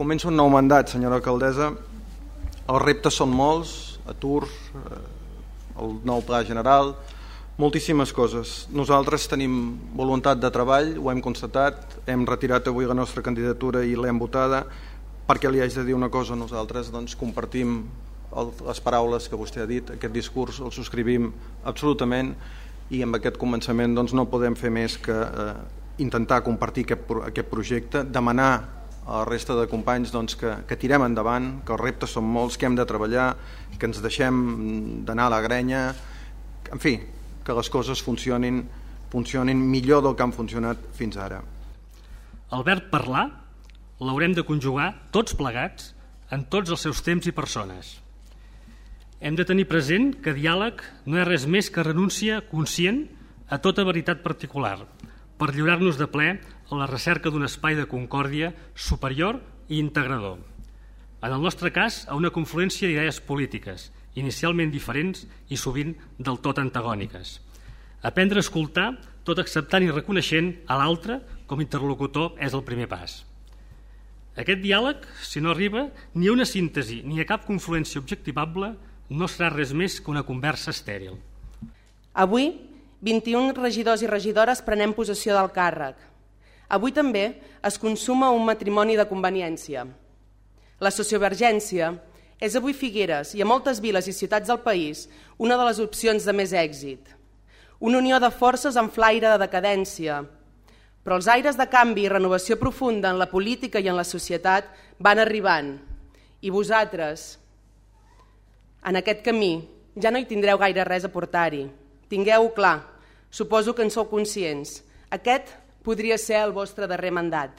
comença un nou mandat, senyora alcaldessa. Els reptes són molts, atur, eh, el nou pla general, moltíssimes coses. Nosaltres tenim voluntat de treball, ho hem constatat, hem retirat avui la nostra candidatura i l'hem votada, perquè li haig de dir una cosa, nosaltres doncs, compartim les paraules que vostè ha dit, aquest discurs el subscrivim absolutament i amb aquest començament doncs, no podem fer més que eh, intentar compartir aquest, aquest projecte, demanar a la resta de companys doncs, que, que tirem endavant, que els reptes són molts, que hem de treballar, que ens deixem d'anar a la grenya, en fi, que les coses funcionin, funcionin millor del que han funcionat fins ara. El verb parlar l'haurem de conjugar tots plegats en tots els seus temps i persones. Hem de tenir present que diàleg no és res més que renúncia conscient a tota veritat particular per lliurar-nos de ple a la recerca d'un espai de concòrdia superior i integrador. En el nostre cas, a una confluència d'idees polítiques, inicialment diferents i sovint del tot antagòniques. Aprendre a escoltar, tot acceptant i reconeixent a l'altre com interlocutor és el primer pas. Aquest diàleg, si no arriba ni a una síntesi ni a cap confluència objectivable, no serà res més que una conversa estèril. Avui, 21 regidors i regidores prenem possessió del càrrec. Avui també es consuma un matrimoni de conveniència. La sociovergència és avui Figueres i a moltes viles i ciutats del país una de les opcions de més èxit. Una unió de forces en flaire de decadència, però els aires de canvi i renovació profunda en la política i en la societat van arribant. I vosaltres, en aquest camí ja no hi tindreu gaire res a portar-hi. Tingueu-ho clar, suposo que en sou conscients. Aquest podria ser el vostre darrer mandat.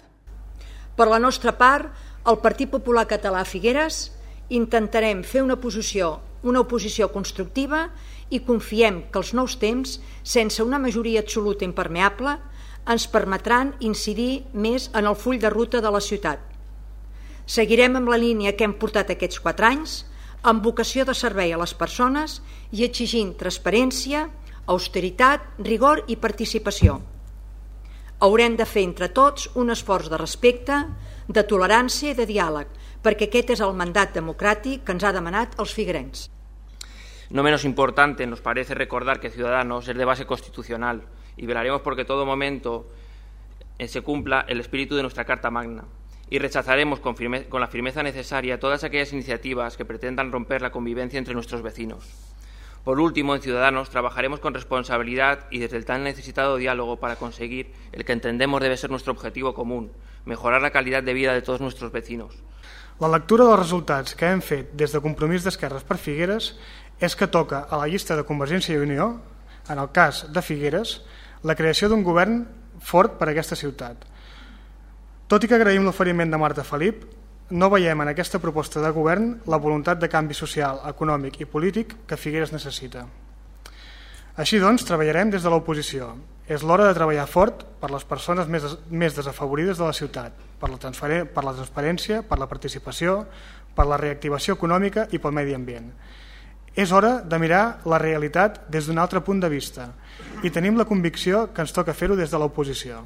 Per la nostra part, el Partit Popular Català Figueres intentarem fer una posició, una oposició constructiva i confiem que els nous temps, sense una majoria absoluta impermeable, ens permetran incidir més en el full de ruta de la ciutat. Seguirem amb la línia que hem portat aquests quatre anys, amb vocació de servei a les persones i exigint transparència, austeritat, rigor i participació. Haurem de fer entre tots un esforç de respecte, de tolerància i de diàleg, perquè aquest és el mandat democràtic que ens ha demanat els figuerens. No menos importante nos parece recordar que Ciudadanos es de base constitucional y velaremos porque todo momento se cumpla el espíritu de nuestra Carta Magna, y rechazaremos con, firme, con, la firmeza necesaria todas aquellas iniciativas que pretendan romper la convivencia entre nuestros vecinos. Por último, en Ciudadanos trabajaremos con responsabilidad y desde el tan necesitado diálogo para conseguir el que entendemos debe ser nuestro objetivo común, mejorar la calidad de vida de todos nuestros vecinos. La lectura dels resultats que hem fet des de Compromís d'Esquerres per Figueres és que toca a la llista de Convergència i Unió, en el cas de Figueres, la creació d'un govern fort per a aquesta ciutat, tot i que agraïm l'oferiment de Marta Felip, no veiem en aquesta proposta de govern la voluntat de canvi social, econòmic i polític que Figueres necessita. Així doncs, treballarem des de l'oposició. És l'hora de treballar fort per les persones més, més desafavorides de la ciutat, per la, per la transparència, per la participació, per la reactivació econòmica i pel medi ambient. És hora de mirar la realitat des d'un altre punt de vista i tenim la convicció que ens toca fer-ho des de l'oposició.